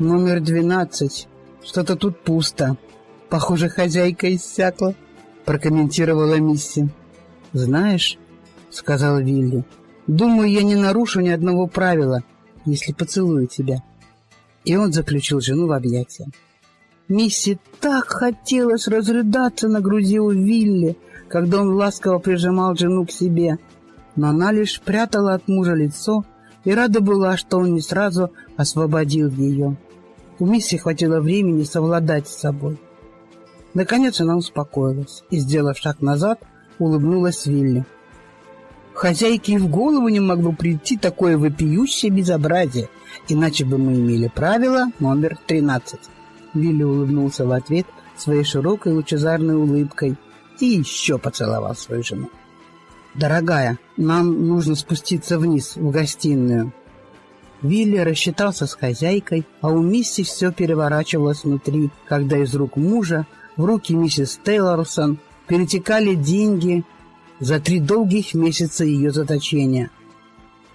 Номер двенадцать. Что-то тут пусто. Похоже, хозяйка иссякла, прокомментировала Мисси. Знаешь, сказал Вилли, думаю, я не нарушу ни одного правила, если поцелую тебя. И он заключил жену в объятия. Мисси так хотелось разрыдаться на груди у Вилли, когда он ласково прижимал жену к себе, но она лишь прятала от мужа лицо и рада была, что он не сразу освободил ее. У Мисси хватило времени совладать с собой. Наконец она успокоилась и, сделав шаг назад, улыбнулась Вилли. Хозяйке и в голову не могло прийти такое вопиющее безобразие, иначе бы мы имели правило номер 13. Вилли улыбнулся в ответ своей широкой лучезарной улыбкой и еще поцеловал свою жену. «Дорогая, нам нужно спуститься вниз, в гостиную», Вилли рассчитался с хозяйкой, а у Мисси все переворачивалось внутри, когда из рук мужа в руки миссис Тейлорсон перетекали деньги за три долгих месяца ее заточения.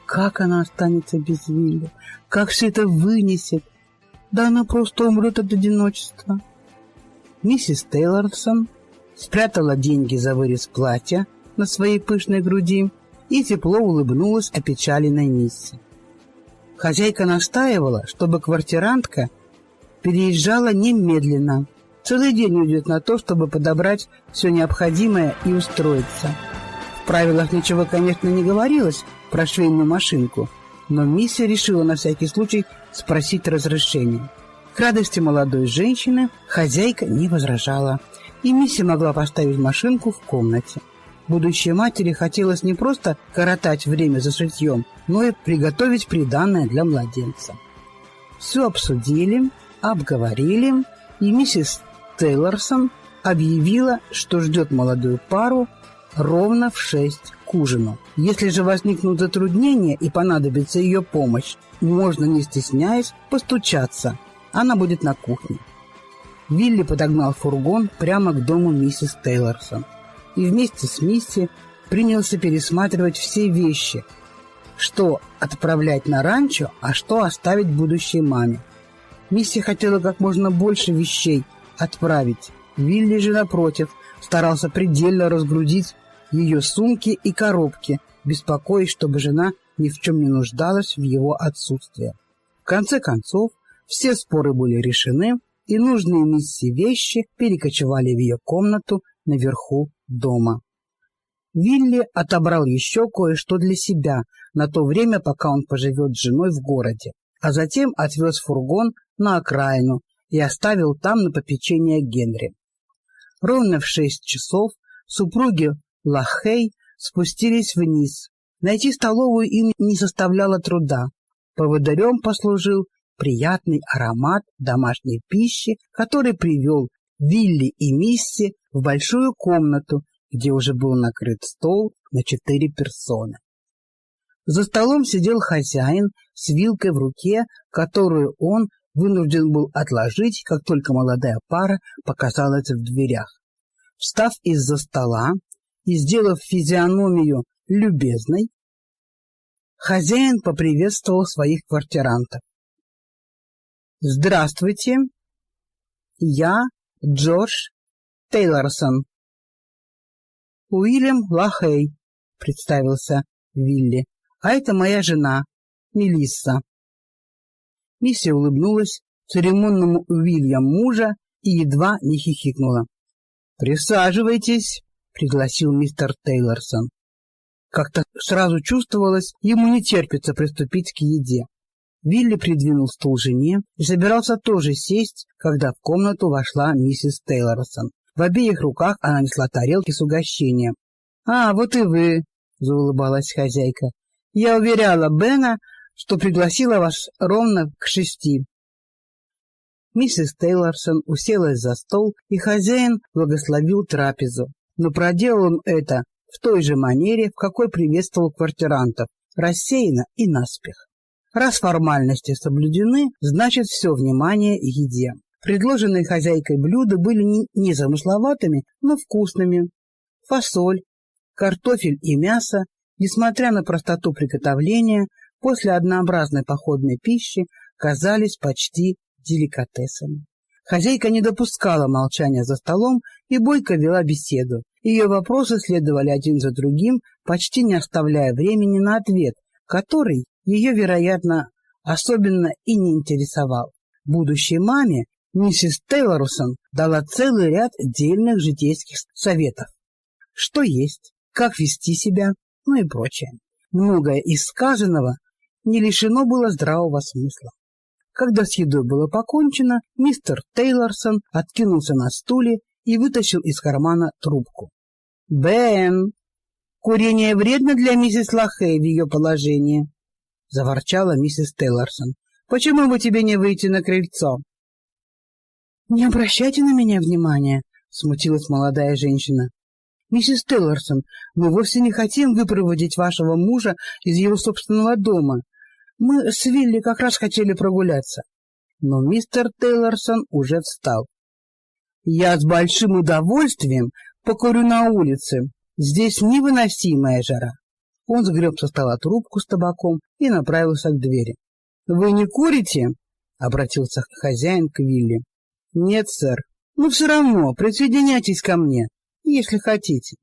Как она останется без Вилли? Как все это вынесет? Да она просто умрет от одиночества. Миссис Тейлорсон спрятала деньги за вырез платья на своей пышной груди и тепло улыбнулась опечаленной Мисси. Хозяйка настаивала, чтобы квартирантка переезжала немедленно. Целый день уйдет на то, чтобы подобрать все необходимое и устроиться. В правилах ничего, конечно, не говорилось про швейную машинку, но миссия решила на всякий случай спросить разрешения. К радости молодой женщины хозяйка не возражала, и миссия могла поставить машинку в комнате. Будущей матери хотелось не просто коротать время за шитьем, и приготовить приданное для младенца. Все обсудили, обговорили, и миссис Тейлорсон объявила, что ждет молодую пару ровно в шесть к ужину. Если же возникнут затруднения и понадобится ее помощь, можно, не стесняясь, постучаться. Она будет на кухне. Вилли подогнал фургон прямо к дому миссис Тейлорсон и вместе с Мисси принялся пересматривать все вещи, что отправлять на ранчо, а что оставить будущей маме. Мисси хотела как можно больше вещей отправить. Вилли же, напротив, старался предельно разгрузить ее сумки и коробки, беспокоясь, чтобы жена ни в чем не нуждалась в его отсутствии. В конце концов, все споры были решены, и нужные Мисси вещи перекочевали в ее комнату наверху дома. Вилли отобрал еще кое-что для себя на то время, пока он поживет с женой в городе, а затем отвез фургон на окраину и оставил там на попечение Генри. Ровно в шесть часов супруги Лахей спустились вниз. Найти столовую им не составляло труда. Поводырем послужил приятный аромат домашней пищи, который привел Вилли и Мисси в большую комнату, где уже был накрыт стол на четыре персоны. За столом сидел хозяин с вилкой в руке, которую он вынужден был отложить, как только молодая пара показалась в дверях. Встав из-за стола и сделав физиономию любезной, хозяин поприветствовал своих квартирантов. «Здравствуйте! Я Джордж Тейлорсон. Уильям Лахей, представился Вилли. А это моя жена, Мелисса. Миссия улыбнулась церемонному Уильям мужа и едва не хихикнула. «Присаживайтесь», — пригласил мистер Тейлорсон. Как-то сразу чувствовалось, ему не терпится приступить к еде. Вилли придвинул стул жене и собирался тоже сесть, когда в комнату вошла миссис Тейлорсон. В обеих руках она несла тарелки с угощением. «А, вот и вы!» — заулыбалась хозяйка. «Я уверяла Бена, что пригласила вас ровно к шести». Миссис Тейлорсон уселась за стол, и хозяин благословил трапезу. Но проделал он это в той же манере, в какой приветствовал квартирантов, рассеянно и наспех. Раз формальности соблюдены, значит все внимание еде. Предложенные хозяйкой блюда были не незамысловатыми, но вкусными. Фасоль, картофель и мясо, несмотря на простоту приготовления, после однообразной походной пищи казались почти деликатесами. Хозяйка не допускала молчания за столом и бойко вела беседу. Ее вопросы следовали один за другим, почти не оставляя времени на ответ, который ее, вероятно, особенно и не интересовал. Будущей маме миссис Тейлорсон дала целый ряд дельных житейских советов. Что есть, как вести себя, ну и прочее. Многое из сказанного не лишено было здравого смысла. Когда с едой было покончено, мистер Тейлорсон откинулся на стуле и вытащил из кармана трубку. «Бен, курение вредно для миссис Лахей в ее положении», — заворчала миссис Тейлорсон. «Почему бы тебе не выйти на крыльцо?» «Не обращайте на меня внимания», — смутилась молодая женщина. «Миссис Тейлорсон, мы вовсе не хотим выпроводить вашего мужа из его собственного дома. Мы с Вилли как раз хотели прогуляться. Но мистер Тейлорсон уже встал. Я с большим удовольствием покурю на улице. Здесь невыносимая жара. Он сгреб со стола трубку с табаком и направился к двери. — Вы не курите? — обратился хозяин к Вилли. — Нет, сэр. Ну, все равно, присоединяйтесь ко мне, если хотите.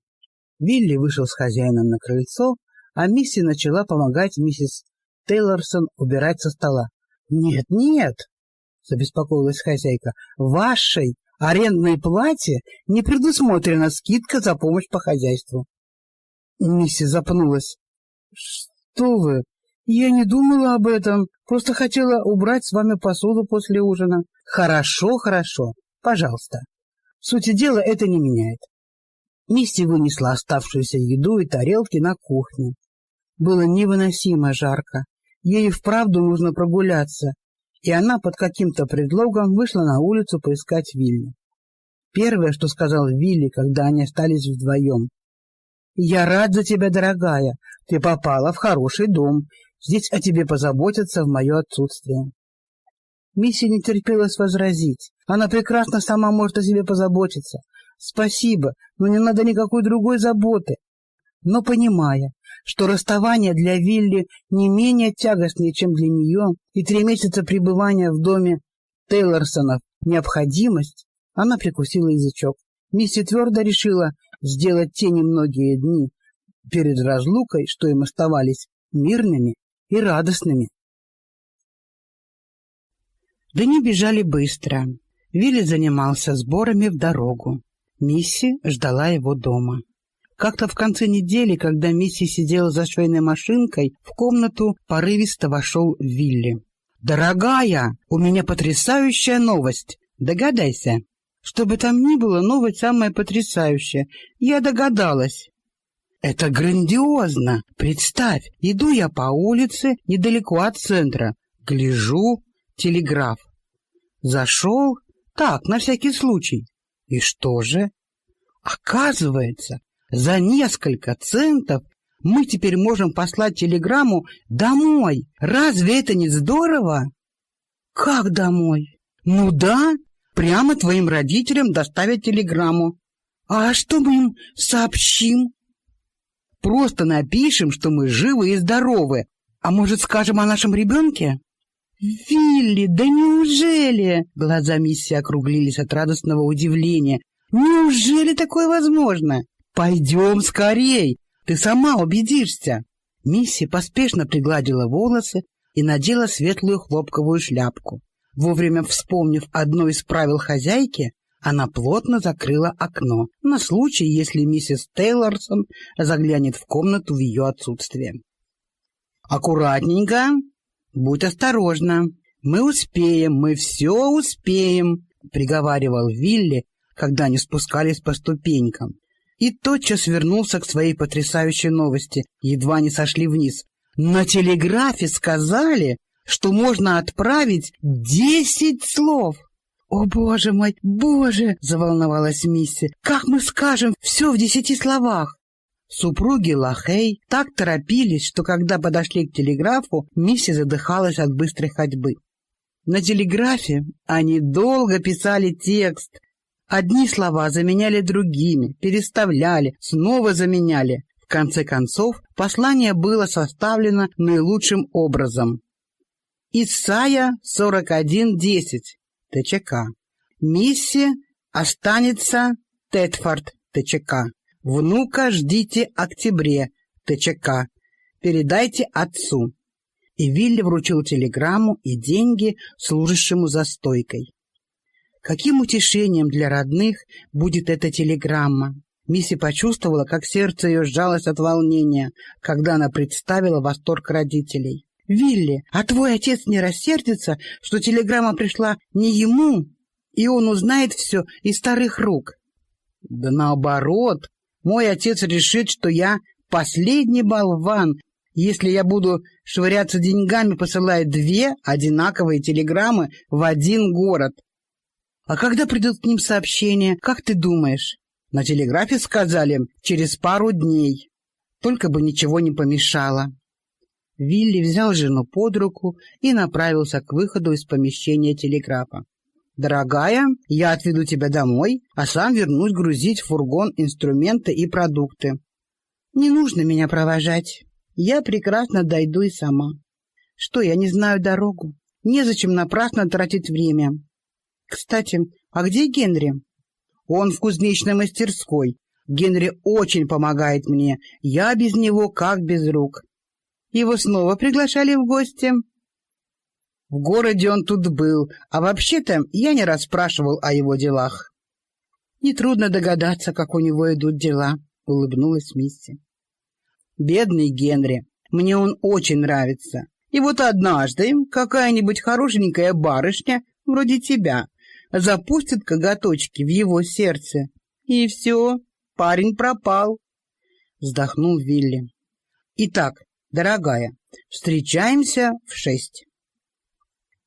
Вилли вышел с хозяином на крыльцо, а Мисси начала помогать миссис Тейлорсон убирать со стола. «Нет, нет!» — забеспокоилась хозяйка. «В вашей арендной плате не предусмотрена скидка за помощь по хозяйству». Миссис запнулась. «Что вы? Я не думала об этом. Просто хотела убрать с вами посуду после ужина». «Хорошо, хорошо. Пожалуйста. Сути дела это не меняет». Мисси вынесла оставшуюся еду и тарелки на кухню. Было невыносимо жарко. Ей вправду нужно прогуляться, и она под каким-то предлогом вышла на улицу поискать Вилли. Первое, что сказал Вилли, когда они остались вдвоем. «Я рад за тебя, дорогая. Ты попала в хороший дом. Здесь о тебе позаботятся в мое отсутствие». Мисси не терпелось возразить. Она прекрасно сама может о себе позаботиться. Спасибо, но не надо никакой другой заботы. Но понимая, что расставание для Вилли не менее тягостнее, чем для нее, и три месяца пребывания в доме Тейлорсонов необходимость, она прикусила язычок. Мисси твердо решила сделать те немногие дни перед разлукой, что им оставались, мирными и радостными. Дни бежали быстро. Вилли занимался сборами в дорогу. Мисси ждала его дома. Как-то в конце недели, когда Мисси сидела за швейной машинкой, в комнату порывисто вошел Вилли. «Дорогая, у меня потрясающая новость. Догадайся». Что бы там ни было, новость самая потрясающая. Я догадалась. Это грандиозно. Представь, иду я по улице недалеко от центра. Гляжу, телеграф. Зашел, так, на всякий случай. И что же? Оказывается, за несколько центов мы теперь можем послать телеграмму домой. Разве это не здорово? Как домой? Ну да, прямо твоим родителям доставят телеграмму. А что мы им сообщим? Просто напишем, что мы живы и здоровы. А может, скажем о нашем ребенке? Вилли, да неужели? Глаза миссии округлились от радостного удивления. Неужели такое возможно? «Пойдем скорей, ты сама убедишься». Мисси поспешно пригладила волосы и надела светлую хлопковую шляпку. Вовремя вспомнив одно из правил хозяйки, она плотно закрыла окно на случай, если миссис Тейлорсон заглянет в комнату в ее отсутствие. «Аккуратненько, будь осторожна, мы успеем, мы все успеем», — приговаривал Вилли, когда они спускались по ступенькам и тотчас вернулся к своей потрясающей новости. Едва не сошли вниз. На телеграфе сказали, что можно отправить десять слов. «О, боже мой, боже!» — заволновалась Мисси. «Как мы скажем все в десяти словах?» Супруги Лахей так торопились, что когда подошли к телеграфу, Мисси задыхалась от быстрой ходьбы. На телеграфе они долго писали текст, Одни слова заменяли другими, переставляли, снова заменяли. В конце концов, послание было составлено наилучшим образом. Исайя 41.10 ТЧК. Мисси останется Тетфорд ТЧК. Внука ждите октябре ТЧК. Передайте отцу. И Вилли вручил телеграмму и деньги служащему за стойкой. Каким утешением для родных будет эта телеграмма? Мисси почувствовала, как сердце ее сжалось от волнения, когда она представила восторг родителей. «Вилли, а твой отец не рассердится, что телеграмма пришла не ему, и он узнает все из старых рук?» «Да наоборот, мой отец решит, что я последний болван, если я буду швыряться деньгами, посылая две одинаковые телеграммы в один город. А когда придут к ним сообщения, как ты думаешь? На телеграфе сказали через пару дней. Только бы ничего не помешало. Вилли взял жену под руку и направился к выходу из помещения телеграфа. «Дорогая, я отведу тебя домой, а сам вернусь грузить в фургон инструменты и продукты». «Не нужно меня провожать. Я прекрасно дойду и сама. Что, я не знаю дорогу? Незачем напрасно тратить время. Кстати, а где Генри?» «Он в кузнечной мастерской. Генри очень помогает мне. Я без него как без рук». «Его снова приглашали в гости?» В городе он тут был, а вообще-то я не расспрашивал о его делах. Нетрудно догадаться, как у него идут дела, улыбнулась Мисси. Бедный Генри, мне он очень нравится. И вот однажды какая-нибудь хорошенькая барышня, вроде тебя, запустит коготочки в его сердце. И все, парень пропал. Вздохнул Вилли. Итак, дорогая, встречаемся в шесть.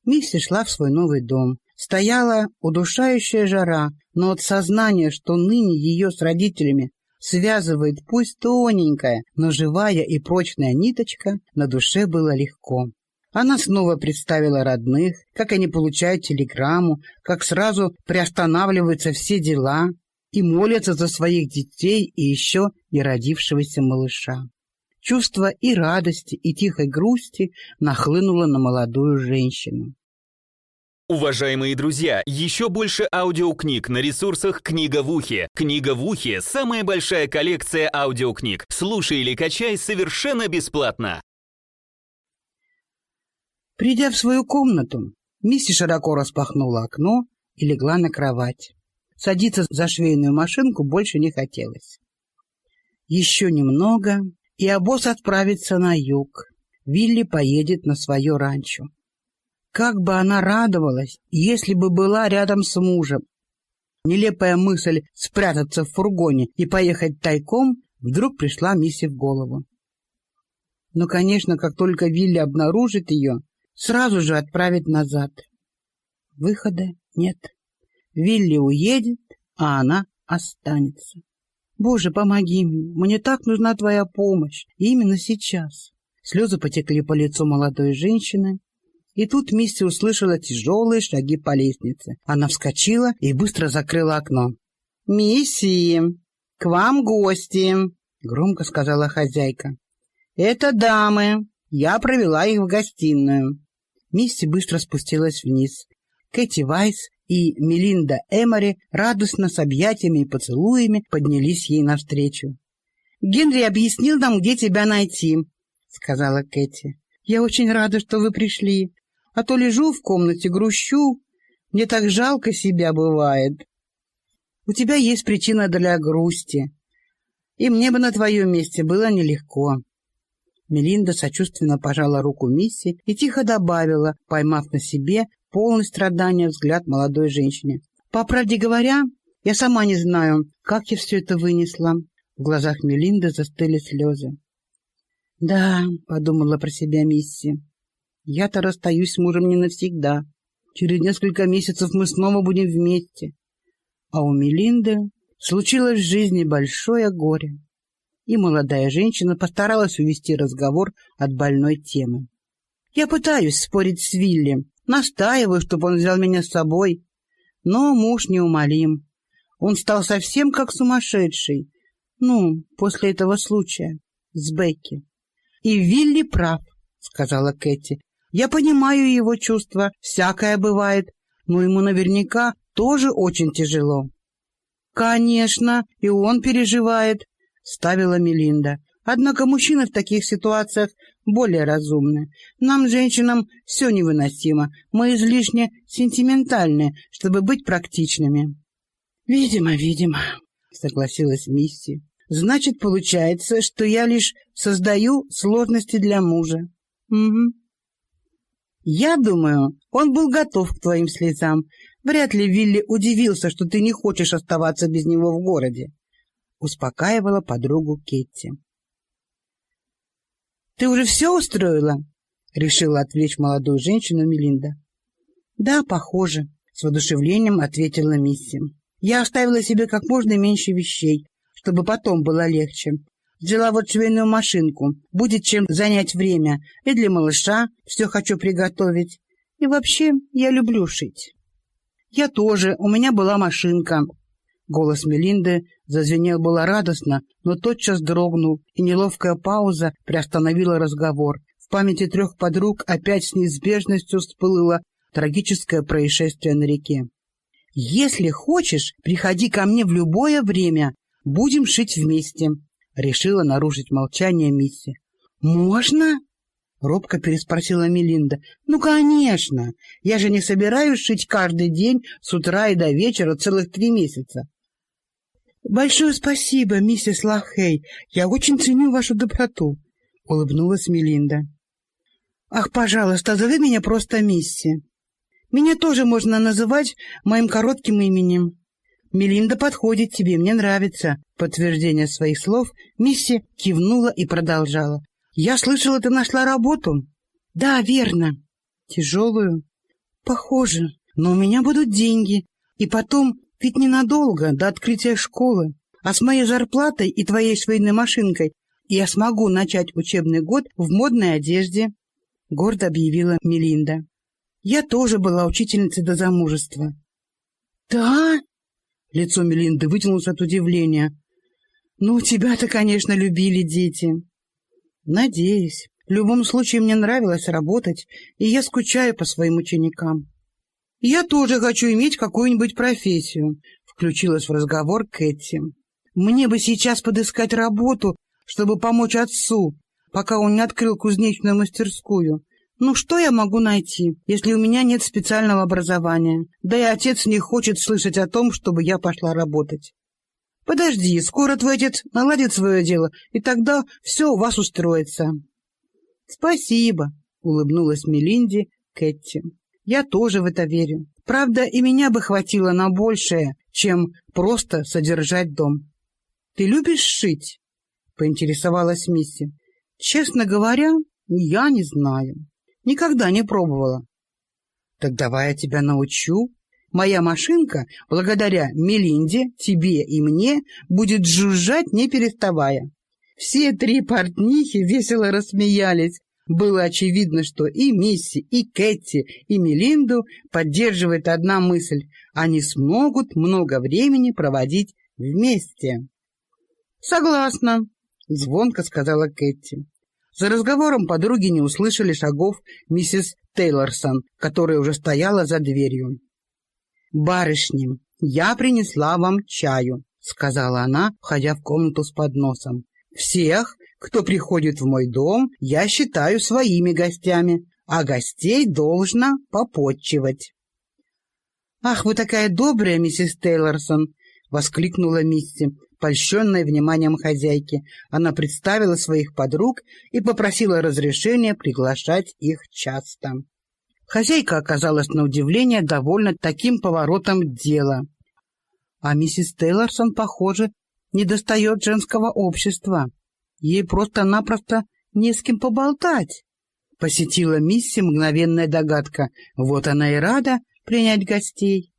Мисси шла в свой новый дом. Стояла удушающая жара, но от сознания, что ныне ее с родителями связывает пусть тоненькая, но живая и прочная ниточка, на душе было легко. Она снова представила родных, как они получают телеграмму, как сразу приостанавливаются все дела и молятся за своих детей и еще не родившегося малыша. Чувство и радости, и тихой грусти нахлынуло на молодую женщину. Уважаемые друзья, еще больше аудиокниг на ресурсах «Книга в ухе». «Книга в ухе» — самая большая коллекция аудиокниг. Слушай или качай совершенно бесплатно. Придя в свою комнату, Мисси широко распахнула окно и легла на кровать. Садиться за швейную машинку больше не хотелось. Еще немного, и обоз отправится на юг. Вилли поедет на свое ранчо. Как бы она радовалась, если бы была рядом с мужем. Нелепая мысль спрятаться в фургоне и поехать тайком вдруг пришла Мисси в голову. Но, конечно, как только Вилли обнаружит ее, сразу же отправит назад. Выхода нет. Вилли уедет, а она останется. Боже, помоги мне, мне так нужна твоя помощь, именно сейчас. Слезы потекли по лицу молодой женщины. И тут Мисси услышала тяжелые шаги по лестнице. Она вскочила и быстро закрыла окно. «Мисси, к вам гости!» — громко сказала хозяйка. «Это дамы. Я провела их в гостиную». Мисси быстро спустилась вниз. Кэти Вайс и Мелинда Эмори радостно с объятиями и поцелуями поднялись ей навстречу. «Генри объяснил нам, где тебя найти», — сказала Кэти. «Я очень рада, что вы пришли, а то лежу в комнате, грущу. Мне так жалко себя бывает. У тебя есть причина для грусти, и мне бы на твоем месте было нелегко». Мелинда сочувственно пожала руку Мисси и тихо добавила, поймав на себе полный страдания взгляд молодой женщине. «По правде говоря, я сама не знаю, как я все это вынесла». В глазах Мелинды застыли слезы. «Да», — подумала про себя Мисси, — «я-то расстаюсь с мужем не навсегда. Через несколько месяцев мы снова будем вместе. А у Мелинды случилось в жизни большое горе» и молодая женщина постаралась увести разговор от больной темы. «Я пытаюсь спорить с Вилли, настаиваю, чтобы он взял меня с собой, но муж неумолим. Он стал совсем как сумасшедший, ну, после этого случая с Бекки. И Вилли прав, сказала Кэти. Я понимаю его чувства, всякое бывает, но ему наверняка тоже очень тяжело. Конечно, и он переживает, ставила Мелинда. Однако мужчины в таких ситуациях более разумны. Нам, женщинам, все невыносимо. Мы излишне сентиментальны, чтобы быть практичными. Видимо, видимо, согласилась Мисси. Значит, получается, что я лишь создаю сложности для мужа. Угу. Я думаю, он был готов к твоим слезам. Вряд ли Вилли удивился, что ты не хочешь оставаться без него в городе. Успокаивала подругу Кетти. Ты уже все устроила? Решила отвлечь молодую женщину Мелинда. Да, похоже, с воодушевлением ответила Мисси. Я оставила себе как можно меньше вещей, чтобы потом было легче. Взяла вот швейную машинку. Будет чем занять время. И для малыша все хочу приготовить. И вообще, я люблю шить. Я тоже. У меня была машинка. Голос Мелинды зазвенел было радостно, но тотчас дрогнул, и неловкая пауза приостановила разговор. В памяти трех подруг опять с неизбежностью всплыло трагическое происшествие на реке. «Если хочешь, приходи ко мне в любое время. Будем шить вместе», Решила нарушить молчание Мисси. «Можно?» — робко переспросила Мелинда. «Ну, конечно! Я же не собираюсь шить каждый день с утра и до вечера целых три месяца». «Большое спасибо, миссис Лахей. Я очень ценю вашу доброту», — улыбнулась Мелинда. «Ах, пожалуйста, зови меня просто Мисси. Меня тоже можно называть моим коротким именем. Мелинда подходит тебе, мне нравится. Подтверждение своих слов Мисси кивнула и продолжала. Я слышала, ты нашла работу. Да, верно. Тяжелую? Похоже. Но у меня будут деньги. И потом, ведь ненадолго, до открытия школы. А с моей зарплатой и твоей швейной машинкой я смогу начать учебный год в модной одежде, — гордо объявила Мелинда. Я тоже была учительницей до замужества. — Да? Лицо Мелинды вытянулось от удивления. «Ну, тебя-то, конечно, любили дети». «Надеюсь. В любом случае, мне нравилось работать, и я скучаю по своим ученикам». «Я тоже хочу иметь какую-нибудь профессию», — включилась в разговор Кэти. «Мне бы сейчас подыскать работу, чтобы помочь отцу, пока он не открыл кузнечную мастерскую. Ну что я могу найти, если у меня нет специального образования? Да и отец не хочет слышать о том, чтобы я пошла работать. Подожди, скоро твой отец наладит свое дело, и тогда все у вас устроится. Спасибо, улыбнулась Мелинди Кэти. Я тоже в это верю. Правда, и меня бы хватило на большее, чем просто содержать дом. Ты любишь шить? Поинтересовалась Мисси. Честно говоря, я не знаю. Никогда не пробовала. Так давай я тебя научу. Моя машинка, благодаря Мелинде, тебе и мне, будет жужжать, не переставая. Все три портнихи весело рассмеялись. Было очевидно, что и Мисси, и Кэти, и Мелинду поддерживает одна мысль. Они смогут много времени проводить вместе. «Согласна», — звонко сказала Кэти. За разговором подруги не услышали шагов миссис Тейлорсон, которая уже стояла за дверью. «Барышни, я принесла вам чаю», — сказала она, входя в комнату с подносом. «Всех, кто приходит в мой дом, я считаю своими гостями, а гостей должна попотчевать». «Ах, вы такая добрая, миссис Тейлорсон!» — воскликнула Мисси. Польщенная вниманием хозяйки, она представила своих подруг и попросила разрешения приглашать их часто. Хозяйка оказалась на удивление довольна таким поворотом дела. А миссис Тейлорсон, похоже, не достает женского общества. Ей просто-напросто не с кем поболтать. Посетила миссис мгновенная догадка. Вот она и рада принять гостей.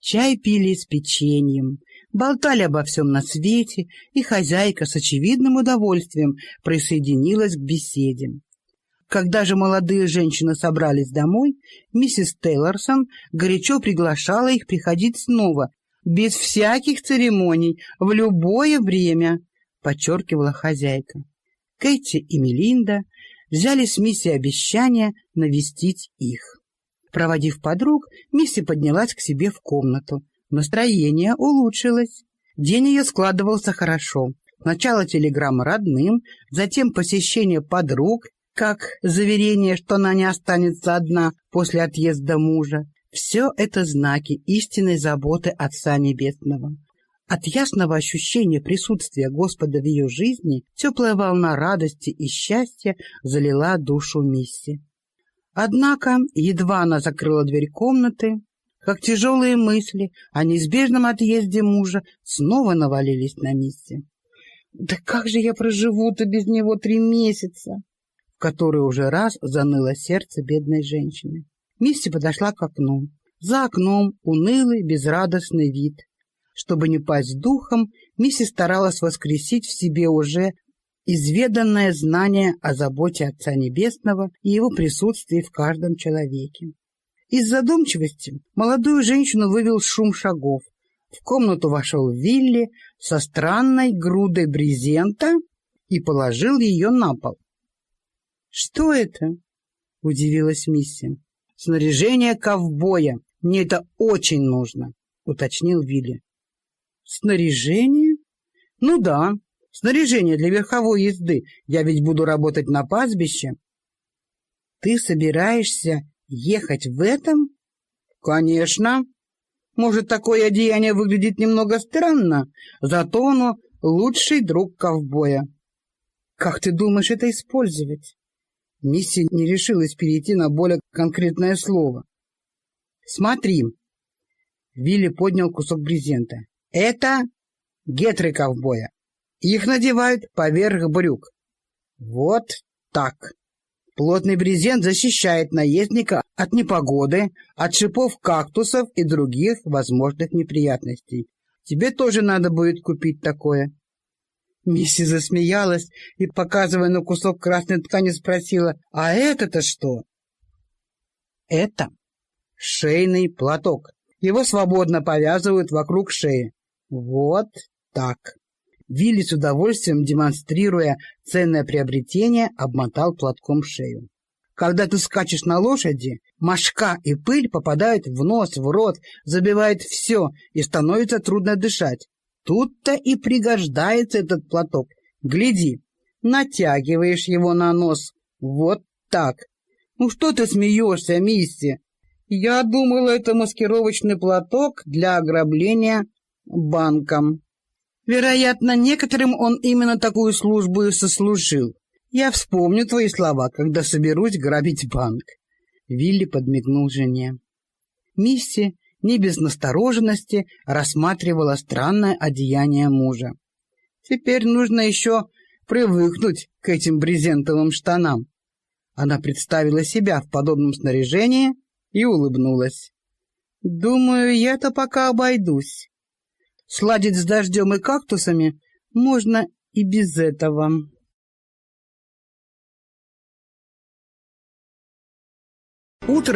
Чай пили с печеньем, болтали обо всем на свете, и хозяйка с очевидным удовольствием присоединилась к беседе. Когда же молодые женщины собрались домой, миссис Тейлорсон горячо приглашала их приходить снова, без всяких церемоний, в любое время, подчеркивала хозяйка. Кэти и Мелинда взяли с Мисси обещание навестить их. Проводив подруг, Мисси поднялась к себе в комнату. Настроение улучшилось. День ее складывался хорошо. Сначала телеграмма родным, затем посещение подруг, как заверение, что она не останется одна после отъезда мужа. Все это знаки истинной заботы Отца Небесного. От ясного ощущения присутствия Господа в ее жизни теплая волна радости и счастья залила душу Мисси. Однако, едва она закрыла дверь комнаты, как тяжелые мысли о неизбежном отъезде мужа снова навалились на Мисси. «Да как же я проживу-то без него три месяца?» в который уже раз заныло сердце бедной женщины. Мисси подошла к окну. За окном унылый, безрадостный вид. Чтобы не пасть духом, Мисси старалась воскресить в себе уже изведанное знание о заботе Отца Небесного и его присутствии в каждом человеке. Из задумчивости молодую женщину вывел шум шагов. В комнату вошел Вилли со странной грудой брезента и положил ее на пол. «Что это?» — удивилась Мисси. «Снаряжение ковбоя. Мне это очень нужно», — уточнил Вилли. «Снаряжение? Ну да, снаряжение для верховой езды. Я ведь буду работать на пастбище». «Ты собираешься ехать в этом?» «Конечно. Может, такое одеяние выглядит немного странно, зато оно лучший друг ковбоя». «Как ты думаешь это использовать?» Мисси не решилась перейти на более конкретное слово. «Смотри!» Вилли поднял кусок брезента. «Это гетры ковбоя. Их надевают поверх брюк. Вот так. Плотный брезент защищает наездника от непогоды, от шипов кактусов и других возможных неприятностей. Тебе тоже надо будет купить такое. Мисси засмеялась и, показывая на кусок красной ткани, спросила, «А это-то что?» «Это шейный платок. Его свободно повязывают вокруг шеи. Вот так». Вилли с удовольствием, демонстрируя ценное приобретение, обмотал платком шею. Когда ты скачешь на лошади, мошка и пыль попадают в нос, в рот, забивает все, и становится трудно дышать. Тут-то и пригождается этот платок. Гляди, натягиваешь его на нос. Вот так. Ну что ты смеешься, Мисси? Я думала, это маскировочный платок для ограбления банком. Вероятно, некоторым он именно такую службу и сослужил. Я вспомню твои слова, когда соберусь грабить банк. Вилли подмигнул жене. Мисси не без настороженности рассматривала странное одеяние мужа. Теперь нужно еще привыкнуть к этим брезентовым штанам. Она представила себя в подобном снаряжении и улыбнулась. «Думаю, я-то пока обойдусь. Сладить с дождем и кактусами можно и без этого». Утром